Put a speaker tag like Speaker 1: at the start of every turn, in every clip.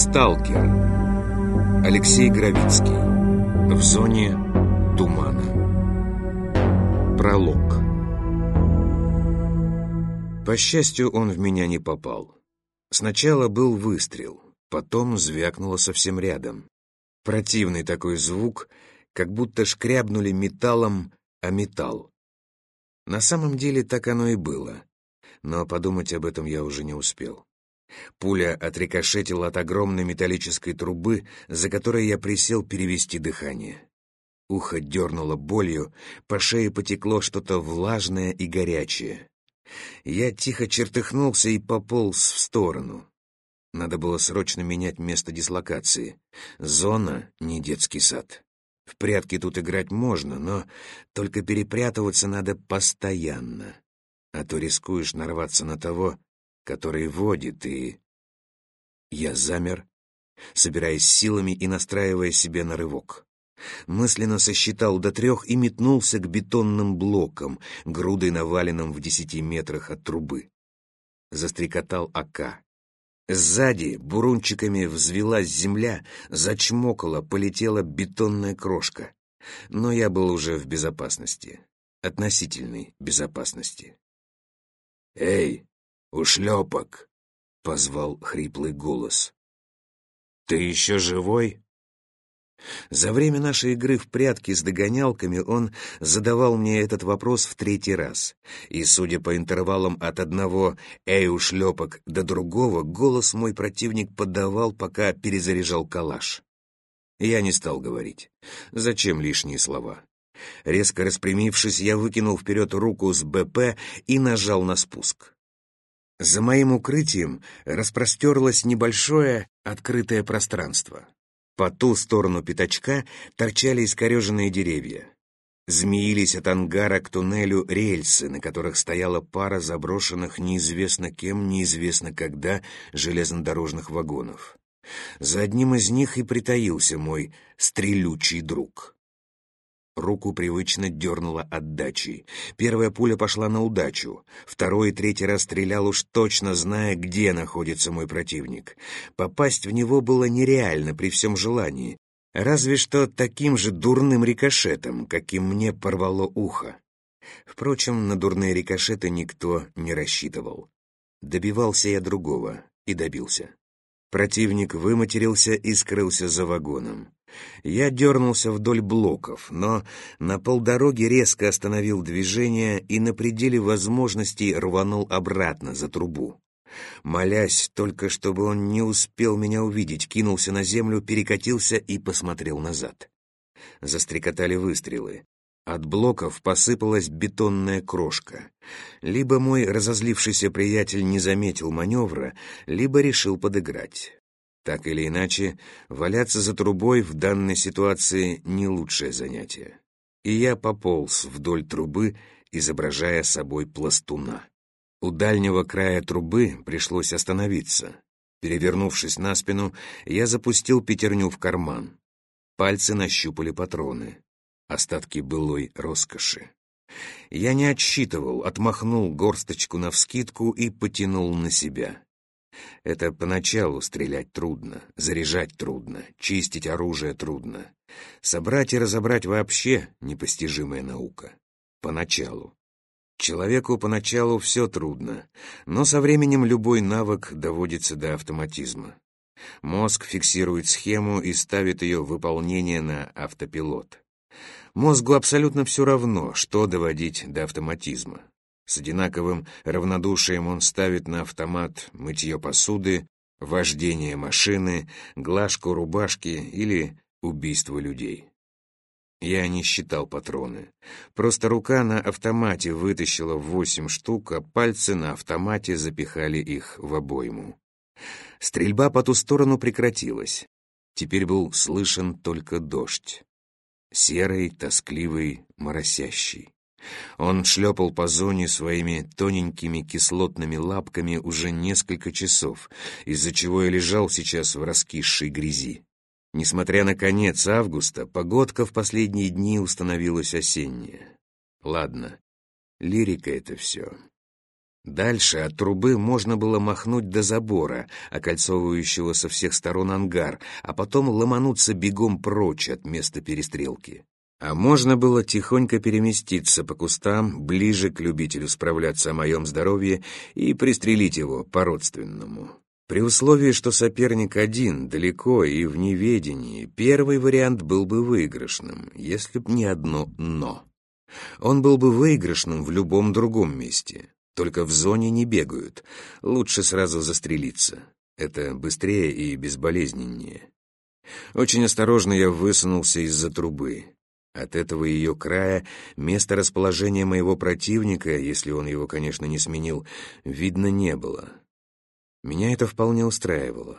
Speaker 1: Сталкер. Алексей Гравицкий. В зоне тумана. Пролог. По счастью, он в меня не попал. Сначала был выстрел, потом звякнуло совсем рядом. Противный такой звук, как будто шкрябнули металлом о металл. На самом деле так оно и было, но подумать об этом я уже не успел. Пуля отрикошетила от огромной металлической трубы, за которой я присел перевести дыхание. Ухо дернуло болью, по шее потекло что-то влажное и горячее. Я тихо чертыхнулся и пополз в сторону. Надо было срочно менять место дислокации. Зона — не детский сад. В прятки тут играть можно, но только перепрятываться надо постоянно. А то рискуешь нарваться на того, который водит, и... Я замер, собираясь силами и настраивая себе на рывок. Мысленно сосчитал до трех и метнулся к бетонным блокам, грудой наваленным в десяти метрах от трубы. Застрекотал АК. Сзади бурунчиками взвелась земля, зачмокала, полетела бетонная крошка. Но я был уже в безопасности. Относительной безопасности. «Эй, ушлепок!» — позвал хриплый голос. «Ты еще живой?» За время нашей игры в прятки с догонялками он задавал мне этот вопрос в третий раз. И, судя по интервалам от одного «Эй, ушлепок» до другого, голос мой противник подавал, пока перезаряжал калаш. Я не стал говорить. Зачем лишние слова? Резко распрямившись, я выкинул вперед руку с БП и нажал на спуск. За моим укрытием распростерлось небольшое открытое пространство. По ту сторону пятачка торчали искореженные деревья. Змеились от ангара к туннелю рельсы, на которых стояла пара заброшенных неизвестно кем, неизвестно когда железнодорожных вагонов. За одним из них и притаился мой стрелючий друг. Руку привычно дернула отдачей. Первая пуля пошла на удачу. Второй и третий раз стрелял уж точно, зная, где находится мой противник. Попасть в него было нереально при всем желании. Разве что таким же дурным рикошетом, каким мне порвало ухо. Впрочем, на дурные рикошеты никто не рассчитывал. Добивался я другого и добился. Противник выматерился и скрылся за вагоном. Я дернулся вдоль блоков, но на полдороги резко остановил движение и на пределе возможностей рванул обратно за трубу. Молясь только, чтобы он не успел меня увидеть, кинулся на землю, перекатился и посмотрел назад. Застрекотали выстрелы. От блоков посыпалась бетонная крошка. Либо мой разозлившийся приятель не заметил маневра, либо решил подыграть. Так или иначе, валяться за трубой в данной ситуации не лучшее занятие. И я пополз вдоль трубы, изображая собой пластуна. У дальнего края трубы пришлось остановиться. Перевернувшись на спину, я запустил пятерню в карман. Пальцы нащупали патроны. Остатки былой роскоши. Я не отсчитывал, отмахнул горсточку навскидку и потянул на себя. Это поначалу стрелять трудно, заряжать трудно, чистить оружие трудно. Собрать и разобрать вообще непостижимая наука. Поначалу. Человеку поначалу все трудно, но со временем любой навык доводится до автоматизма. Мозг фиксирует схему и ставит ее выполнение на автопилот. Мозгу абсолютно все равно, что доводить до автоматизма. С одинаковым равнодушием он ставит на автомат мытье посуды, вождение машины, глажку рубашки или убийство людей. Я не считал патроны. Просто рука на автомате вытащила восемь штук, а пальцы на автомате запихали их в обойму. Стрельба по ту сторону прекратилась. Теперь был слышен только дождь. Серый, тоскливый, моросящий. Он шлепал по зоне своими тоненькими кислотными лапками уже несколько часов, из-за чего я лежал сейчас в раскисшей грязи. Несмотря на конец августа, погодка в последние дни установилась осенняя. Ладно, лирика это все. Дальше от трубы можно было махнуть до забора, окольцовывающего со всех сторон ангар, а потом ломануться бегом прочь от места перестрелки. А можно было тихонько переместиться по кустам, ближе к любителю справляться о моем здоровье и пристрелить его по-родственному. При условии, что соперник один, далеко и в неведении, первый вариант был бы выигрышным, если б не одно «но». Он был бы выигрышным в любом другом месте. Только в зоне не бегают. Лучше сразу застрелиться. Это быстрее и безболезненнее. Очень осторожно я высунулся из-за трубы. От этого ее края место расположения моего противника, если он его, конечно, не сменил, видно не было. Меня это вполне устраивало.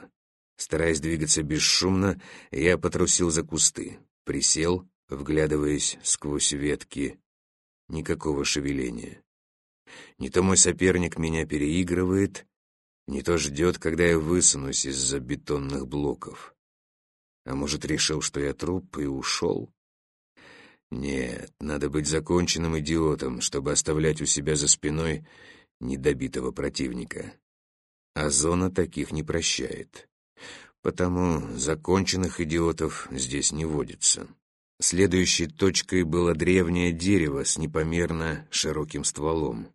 Speaker 1: Стараясь двигаться бесшумно, я потрусил за кусты, присел, вглядываясь сквозь ветки. Никакого шевеления. Не то мой соперник меня переигрывает, не то ждет, когда я высунусь из-за бетонных блоков. А может, решил, что я труп и ушел? Нет, надо быть законченным идиотом, чтобы оставлять у себя за спиной недобитого противника. А зона таких не прощает. Потому законченных идиотов здесь не водится. Следующей точкой было древнее дерево с непомерно широким стволом.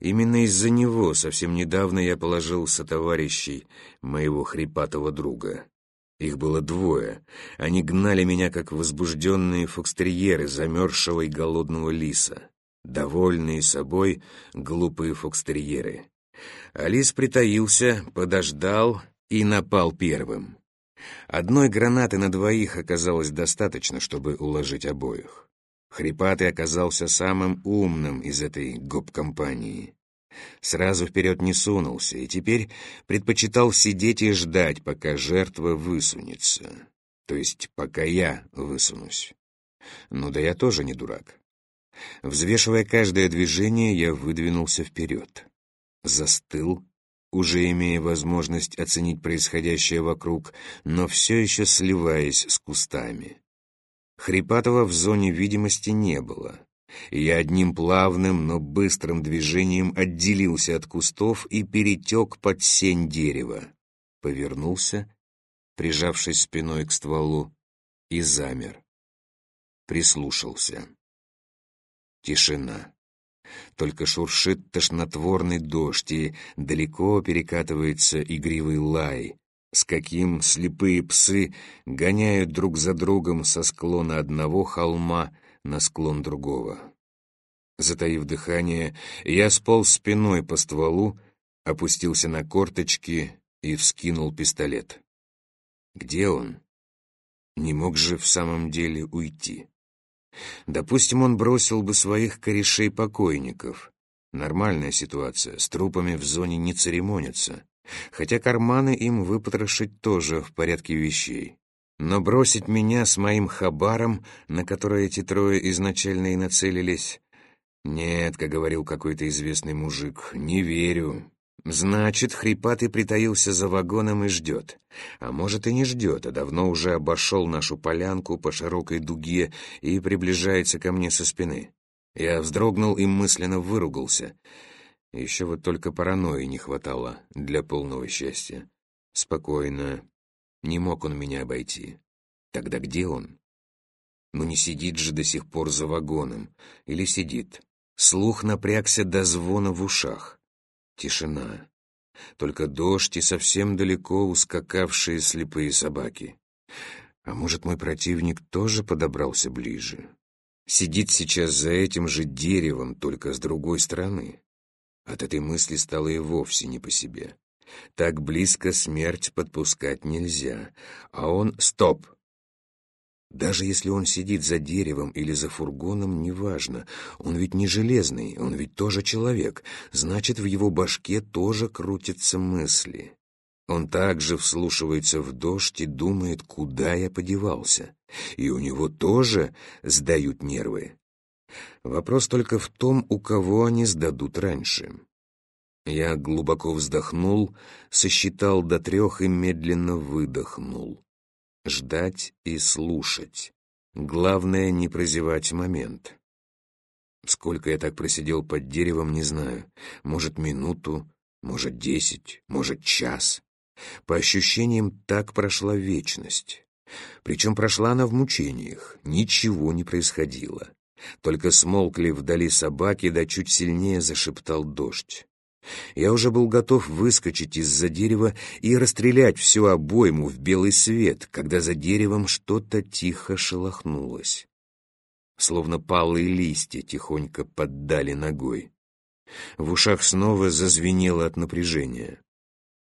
Speaker 1: Именно из-за него совсем недавно я положил сотоварищей моего хрипатого друга. Их было двое. Они гнали меня, как возбужденные фокстерьеры замерзшего и голодного лиса. Довольные собой глупые фокстерьеры. Алис притаился, подождал и напал первым. Одной гранаты на двоих оказалось достаточно, чтобы уложить обоих. Хрипатый оказался самым умным из этой гоп-компании. Сразу вперед не сунулся и теперь предпочитал сидеть и ждать, пока жертва высунется. То есть, пока я высунусь. Ну да я тоже не дурак. Взвешивая каждое движение, я выдвинулся вперед. Застыл, уже имея возможность оценить происходящее вокруг, но все еще сливаясь с кустами. Хрипатова в зоне видимости не было. Я одним плавным, но быстрым движением отделился от кустов и перетек под сень дерева. Повернулся, прижавшись спиной к стволу, и замер. Прислушался. Тишина. Только шуршит тошнотворный дождь, и далеко перекатывается игривый лай, с каким слепые псы гоняют друг за другом со склона одного холма на склон другого. Затаив дыхание, я сполз спиной по стволу, опустился на корточки и вскинул пистолет. Где он? Не мог же в самом деле уйти. Допустим, он бросил бы своих корешей-покойников. Нормальная ситуация, с трупами в зоне не церемонятся хотя карманы им выпотрошить тоже в порядке вещей. Но бросить меня с моим хабаром, на который эти трое изначально и нацелились... Нет, как говорил какой-то известный мужик, не верю. Значит, хрипатый притаился за вагоном и ждет. А может, и не ждет, а давно уже обошел нашу полянку по широкой дуге и приближается ко мне со спины. Я вздрогнул и мысленно выругался — еще вот только паранойи не хватало для полного счастья. Спокойно. Не мог он меня обойти. Тогда где он? Ну не сидит же до сих пор за вагоном. Или сидит. Слух напрягся до звона в ушах. Тишина. Только дождь и совсем далеко ускакавшие слепые собаки. А может, мой противник тоже подобрался ближе? Сидит сейчас за этим же деревом, только с другой стороны. От этой мысли стало и вовсе не по себе. Так близко смерть подпускать нельзя. А он... Стоп! Даже если он сидит за деревом или за фургоном, неважно. Он ведь не железный, он ведь тоже человек. Значит, в его башке тоже крутятся мысли. Он также вслушивается в дождь и думает, куда я подевался. И у него тоже сдают нервы. Вопрос только в том, у кого они сдадут раньше. Я глубоко вздохнул, сосчитал до трех и медленно выдохнул. Ждать и слушать. Главное, не прозевать момент. Сколько я так просидел под деревом, не знаю. Может, минуту, может, десять, может, час. По ощущениям, так прошла вечность. Причем прошла она в мучениях, ничего не происходило. Только смолкли вдали собаки, да чуть сильнее зашептал дождь. Я уже был готов выскочить из-за дерева и расстрелять всю обойму в белый свет, когда за деревом что-то тихо шелохнулось. Словно палые листья тихонько поддали ногой. В ушах снова зазвенело от напряжения.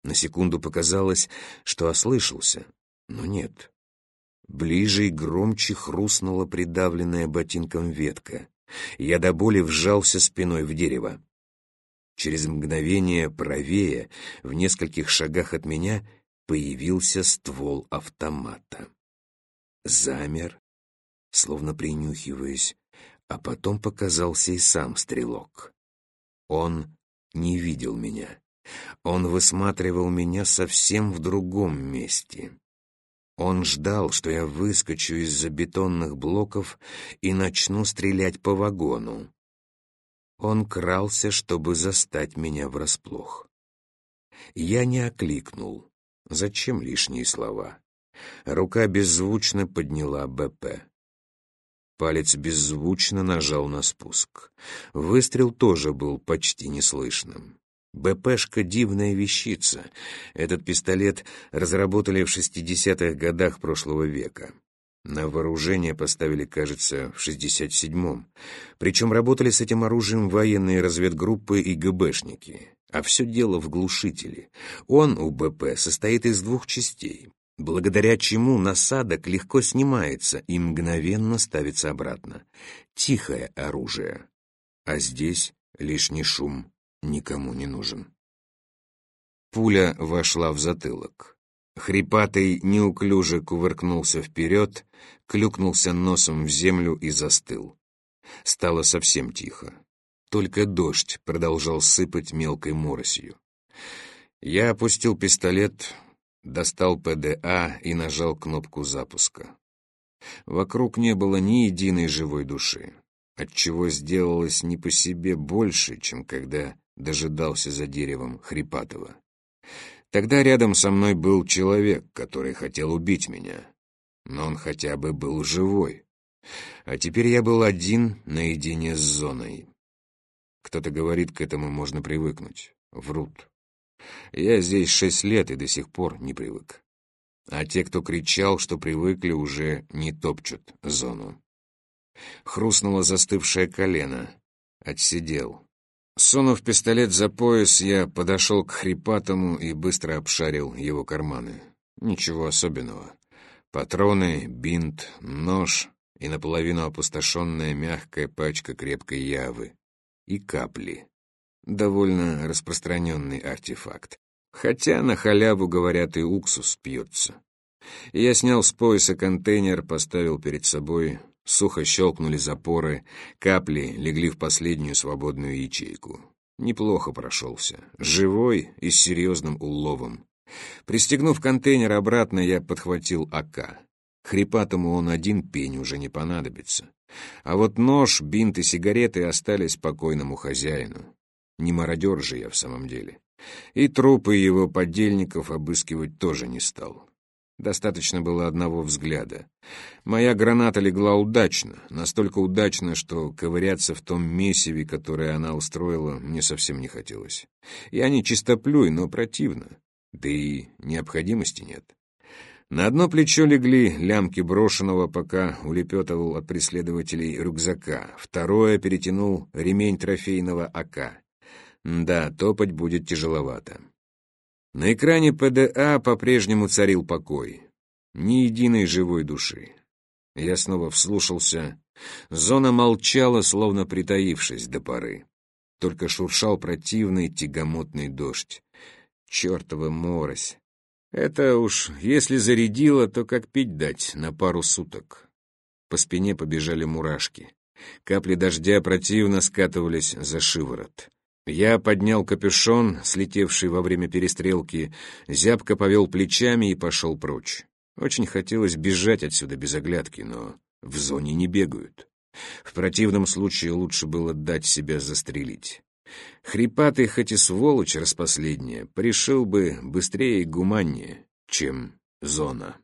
Speaker 1: На секунду показалось, что ослышался, но нет. Ближе и громче хрустнула придавленная ботинком ветка. Я до боли вжался спиной в дерево. Через мгновение правее, в нескольких шагах от меня, появился ствол автомата. Замер, словно принюхиваясь, а потом показался и сам стрелок. Он не видел меня. Он высматривал меня совсем в другом месте. Он ждал, что я выскочу из-за бетонных блоков и начну стрелять по вагону. Он крался, чтобы застать меня врасплох. Я не окликнул. Зачем лишние слова? Рука беззвучно подняла БП. Палец беззвучно нажал на спуск. Выстрел тоже был почти неслышным. БПшка — дивная вещица. Этот пистолет разработали в 60-х годах прошлого века. На вооружение поставили, кажется, в 67-м. Причем работали с этим оружием военные разведгруппы и ГБшники. А все дело в глушителе. Он у БП состоит из двух частей, благодаря чему насадок легко снимается и мгновенно ставится обратно. Тихое оружие. А здесь лишний шум никому не нужен. Пуля вошла в затылок. Хрипатый неуклюже кувыркнулся вперед, клюкнулся носом в землю и застыл. Стало совсем тихо. Только дождь продолжал сыпать мелкой моросью. Я опустил пистолет, достал ПДА и нажал кнопку запуска. Вокруг не было ни единой живой души, отчего сделалось не по себе больше, чем когда дожидался за деревом Хрипатова. Тогда рядом со мной был человек, который хотел убить меня. Но он хотя бы был живой. А теперь я был один наедине с зоной. Кто-то говорит, к этому можно привыкнуть. Врут. Я здесь шесть лет и до сих пор не привык. А те, кто кричал, что привыкли, уже не топчут зону. Хрустнуло застывшее колено. Отсидел. Сунув пистолет за пояс, я подошел к хрипатому и быстро обшарил его карманы. Ничего особенного. Патроны, бинт, нож и наполовину опустошенная мягкая пачка крепкой явы. И капли. Довольно распространенный артефакт. Хотя на халяву, говорят, и уксус пьется. Я снял с пояса контейнер, поставил перед собой, Сухо щелкнули запоры, капли легли в последнюю свободную ячейку. Неплохо прошелся. Живой и с серьезным уловом. Пристегнув контейнер обратно, я подхватил АК. Хрипатому он один пень уже не понадобится. А вот нож, бинт и сигареты остались покойному хозяину. Не мародер же я в самом деле. И трупы его подельников обыскивать тоже не стал. Достаточно было одного взгляда. Моя граната легла удачно, настолько удачно, что ковыряться в том месиве, которое она устроила, мне совсем не хотелось. Я не чистоплюй, но противно. Да и необходимости нет. На одно плечо легли лямки брошенного, пока улепетывал от преследователей рюкзака. Второе перетянул ремень трофейного АК. Да, топать будет тяжеловато. На экране ПДА по-прежнему царил покой. Ни единой живой души. Я снова вслушался. Зона молчала, словно притаившись до поры. Только шуршал противный тягомотный дождь. Чёртова морось. Это уж, если зарядило, то как пить дать на пару суток. По спине побежали мурашки. Капли дождя противно скатывались за шиворот. Я поднял капюшон, слетевший во время перестрелки, зябко повел плечами и пошел прочь. Очень хотелось бежать отсюда без оглядки, но в зоне не бегают. В противном случае лучше было дать себя застрелить. Хрипатый, хоть и сволочь распоследняя, пришел бы быстрее и гуманнее, чем зона.